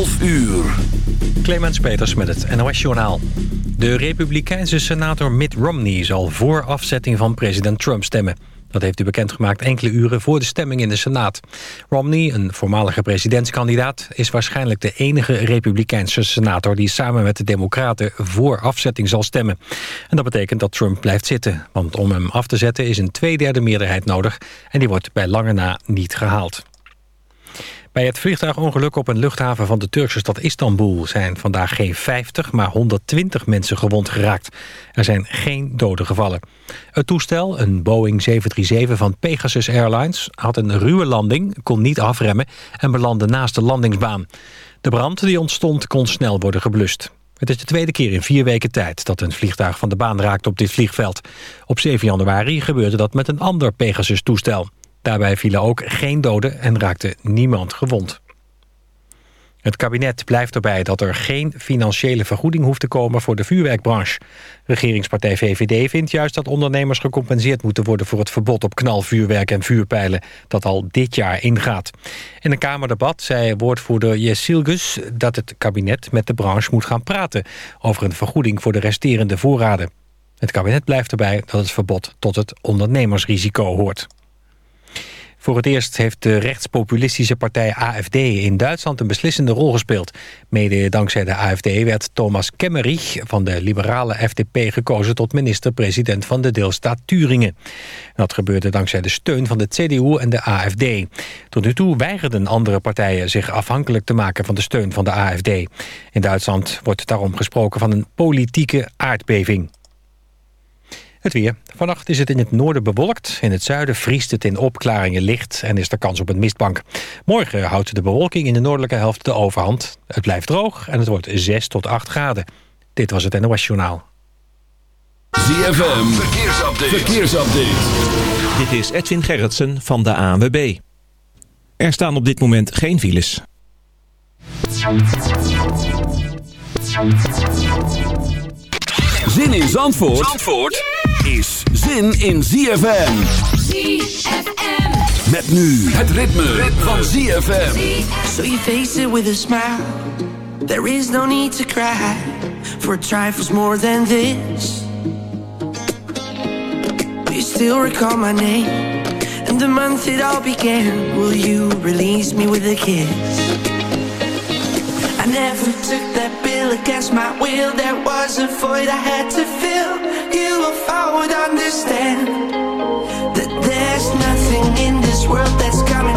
12 uur. Clemens Peters met het NOS-journaal. De republikeinse senator Mitt Romney zal voor afzetting van president Trump stemmen. Dat heeft hij bekendgemaakt enkele uren voor de stemming in de Senaat. Romney, een voormalige presidentskandidaat... is waarschijnlijk de enige republikeinse senator... die samen met de democraten voor afzetting zal stemmen. En dat betekent dat Trump blijft zitten. Want om hem af te zetten is een tweederde meerderheid nodig... en die wordt bij lange na niet gehaald. Bij het vliegtuigongeluk op een luchthaven van de Turkse stad Istanbul... zijn vandaag geen 50, maar 120 mensen gewond geraakt. Er zijn geen doden gevallen. Het toestel, een Boeing 737 van Pegasus Airlines... had een ruwe landing, kon niet afremmen... en belandde naast de landingsbaan. De brand die ontstond kon snel worden geblust. Het is de tweede keer in vier weken tijd dat een vliegtuig van de baan raakt op dit vliegveld. Op 7 januari gebeurde dat met een ander Pegasus-toestel. Daarbij vielen ook geen doden en raakte niemand gewond. Het kabinet blijft erbij dat er geen financiële vergoeding hoeft te komen voor de vuurwerkbranche. Regeringspartij VVD vindt juist dat ondernemers gecompenseerd moeten worden voor het verbod op knalvuurwerk en vuurpijlen dat al dit jaar ingaat. In een Kamerdebat zei woordvoerder Gus dat het kabinet met de branche moet gaan praten over een vergoeding voor de resterende voorraden. Het kabinet blijft erbij dat het verbod tot het ondernemersrisico hoort. Voor het eerst heeft de rechtspopulistische partij AFD in Duitsland een beslissende rol gespeeld. Mede dankzij de AFD werd Thomas Kemmerich van de liberale FDP gekozen tot minister-president van de deelstaat Turingen. Dat gebeurde dankzij de steun van de CDU en de AFD. Tot nu toe weigerden andere partijen zich afhankelijk te maken van de steun van de AFD. In Duitsland wordt daarom gesproken van een politieke aardbeving. Het weer. Vannacht is het in het noorden bewolkt. In het zuiden vriest het in opklaringen licht en is er kans op een mistbank. Morgen houdt de bewolking in de noordelijke helft de overhand. Het blijft droog en het wordt 6 tot 8 graden. Dit was het NOS Journaal. ZFM. Verkeersupdate. Verkeersupdate. Dit is Edwin Gerritsen van de ANWB. Er staan op dit moment geen files. Zin in Zandvoort? Zandvoort? Is zin in ZFM. ZFM. Met nu het ritme, ritme. van ZFM. So you face it with a smile. There is no need to cry. For trifles more than this. You still recall my name. And the month it all began. Will you release me with a kiss? I never took that bill against my will. There was a void I had to fill. You, if I would understand that there's nothing in this world that's coming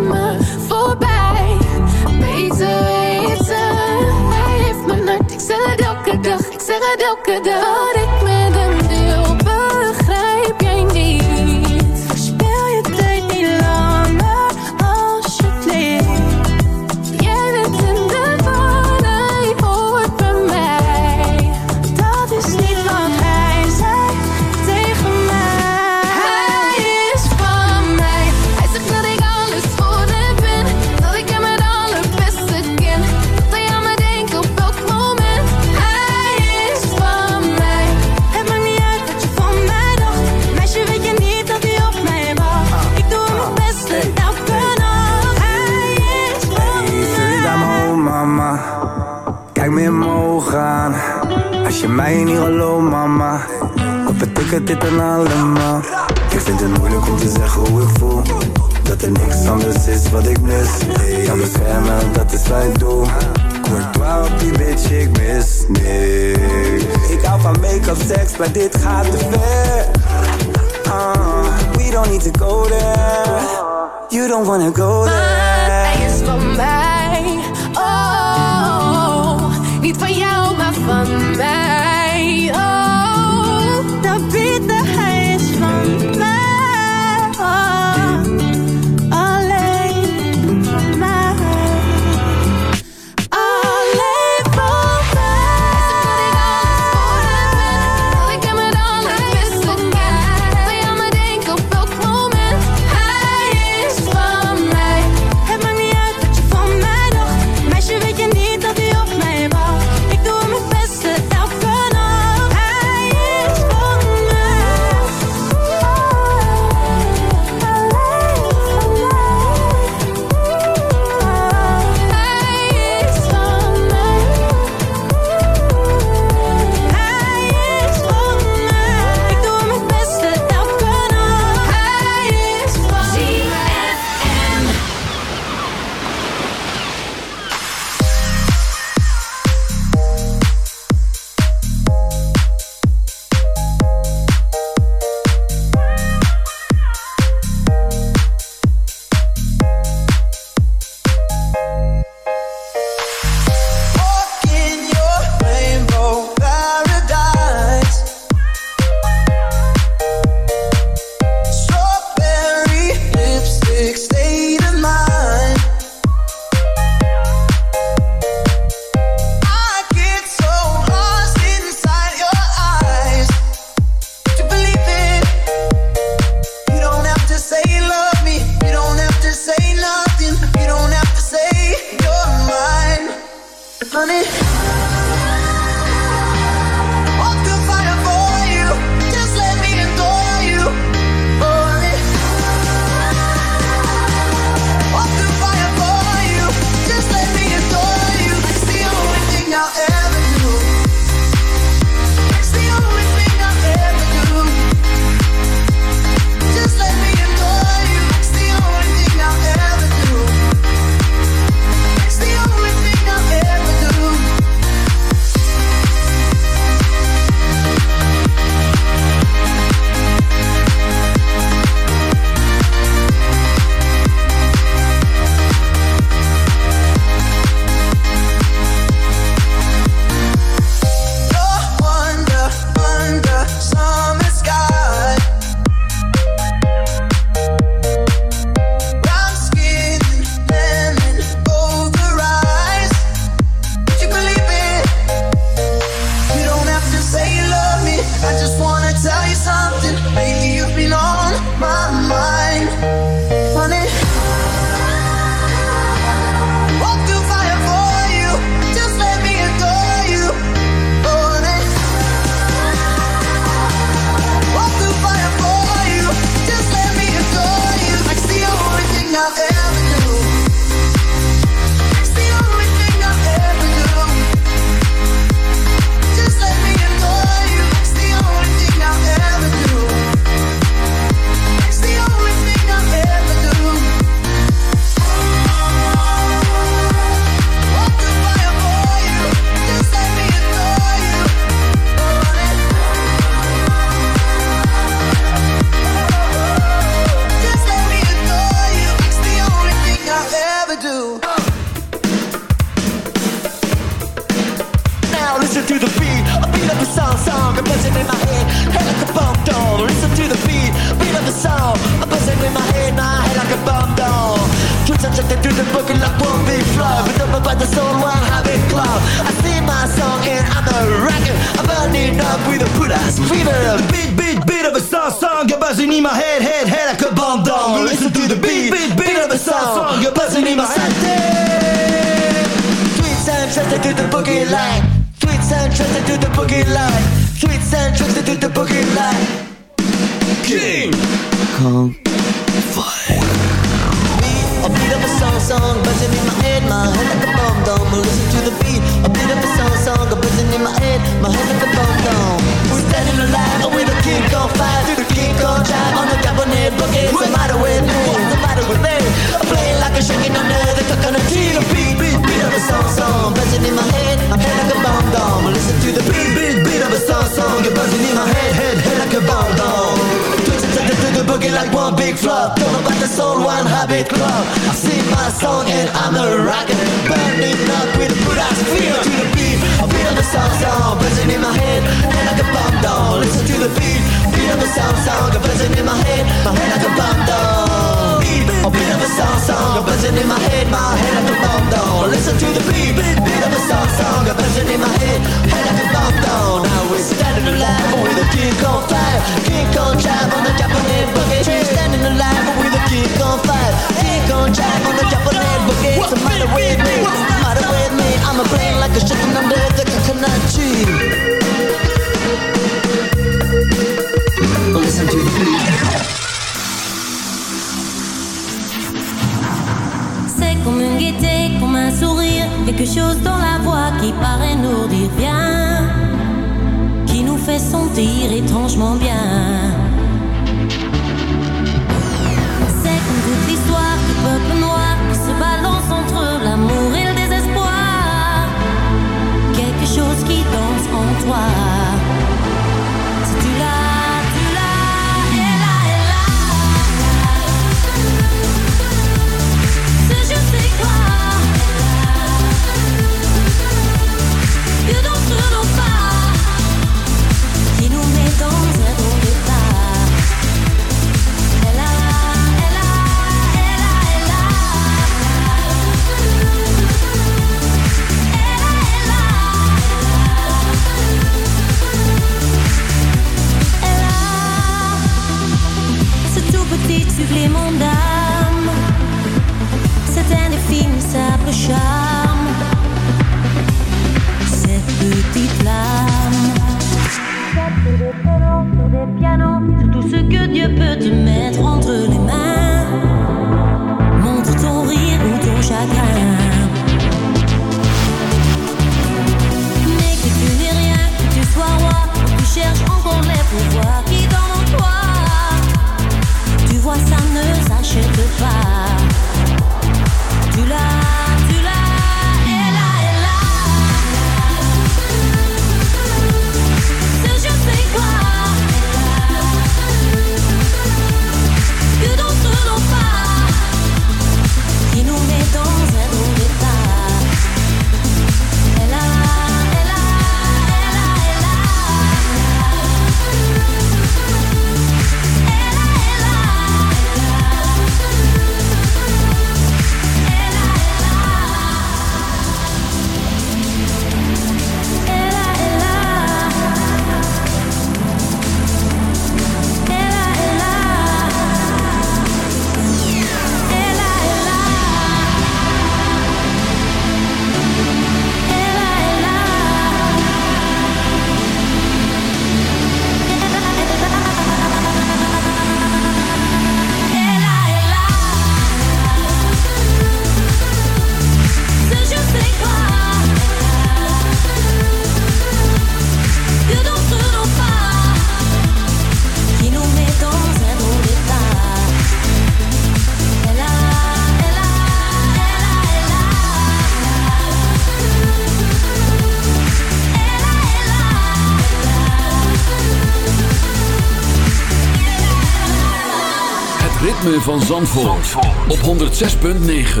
van Zandvoort, op 106.9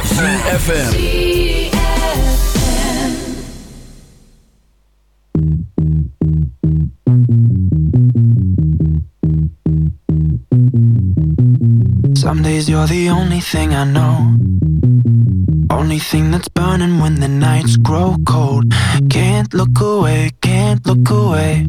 CFFM Some days you're the only thing I know. Only thing that's burning when the nights grow cold. Can't look away, can't look away.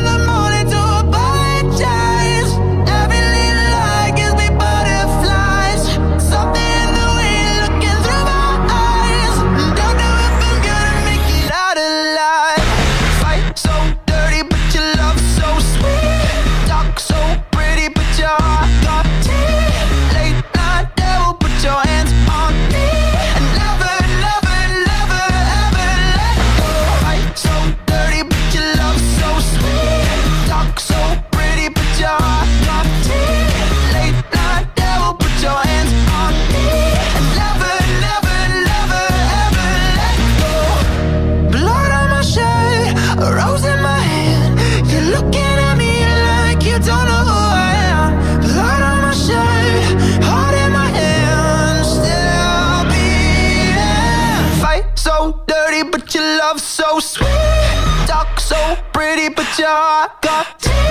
your God.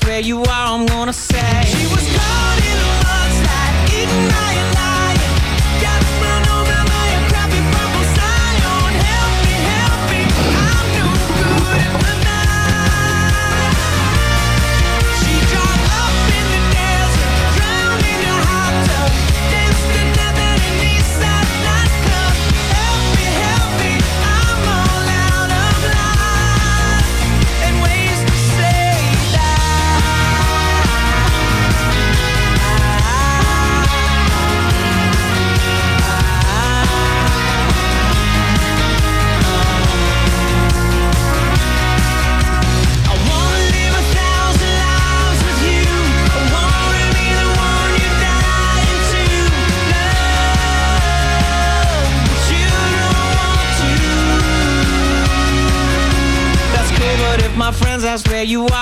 Where you are, you are,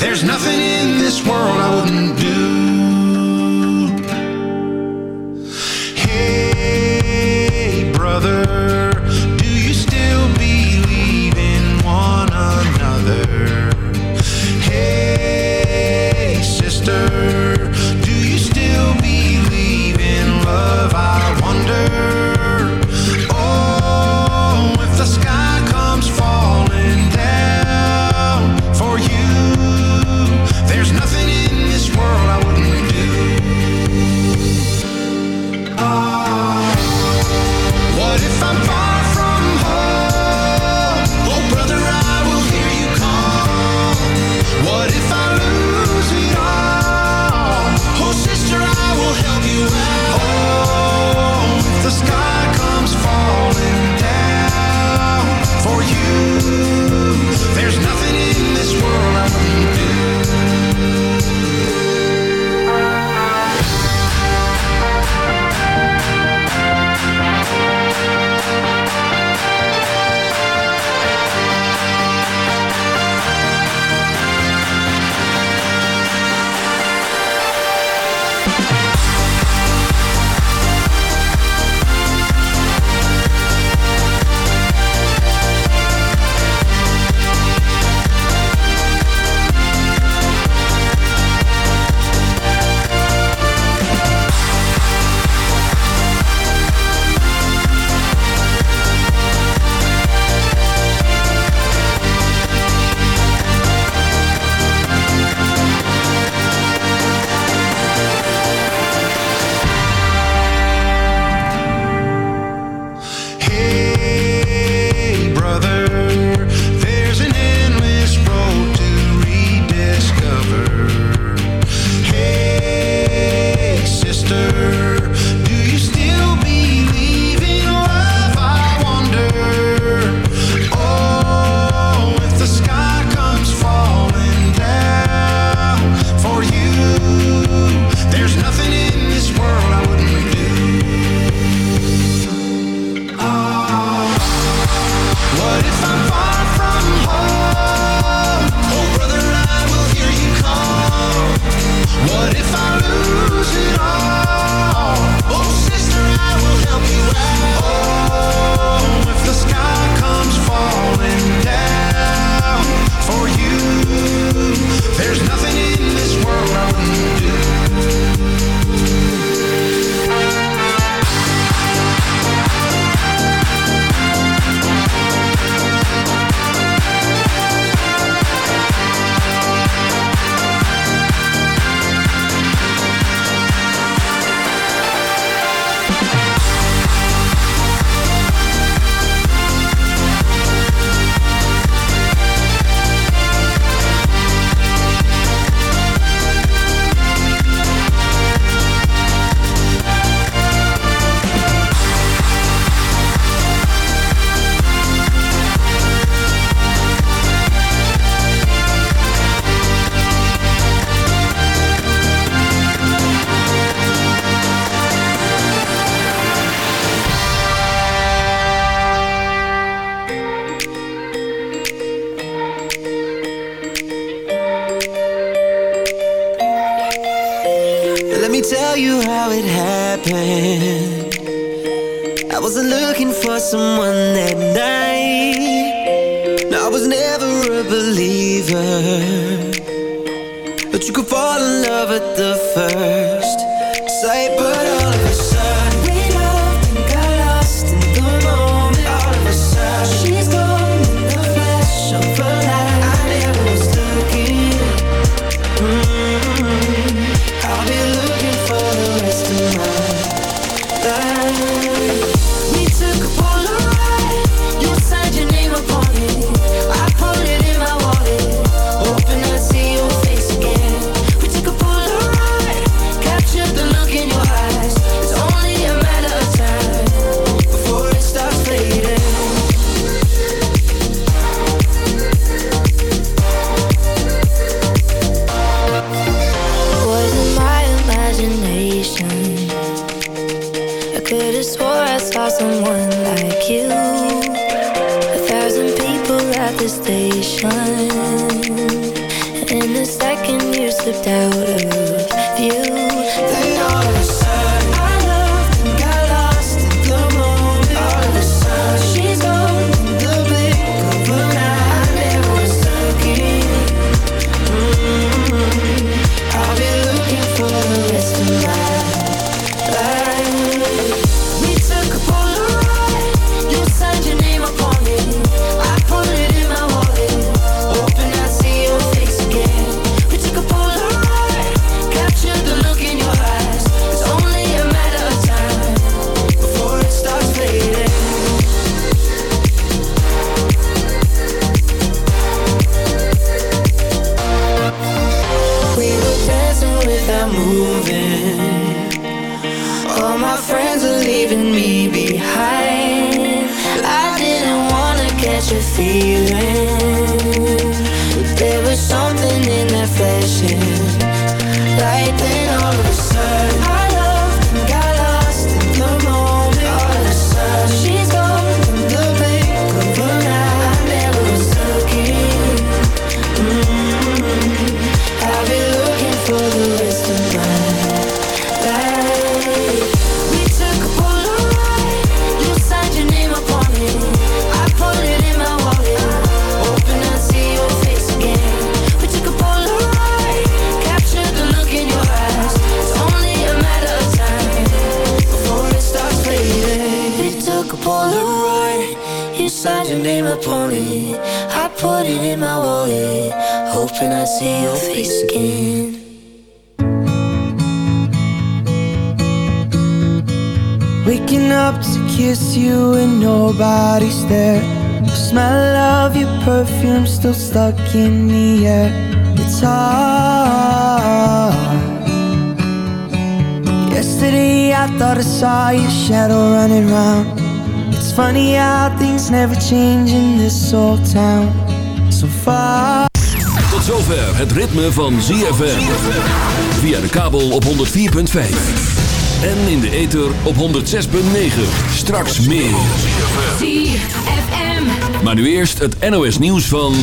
There's nothing in this world I wouldn't tell you how it happened. I wasn't looking for someone that night. No, I was never a believer. But you could fall in love at the first. in the air its all. Yesterday I thought I saw your shadow running round. It's funny how things never change in this old town. So far. Tot zover het ritme van ZFM. Via de kabel op 104.5. En in de ether op 106.9. Straks meer. Maar nu eerst het NOS nieuws van...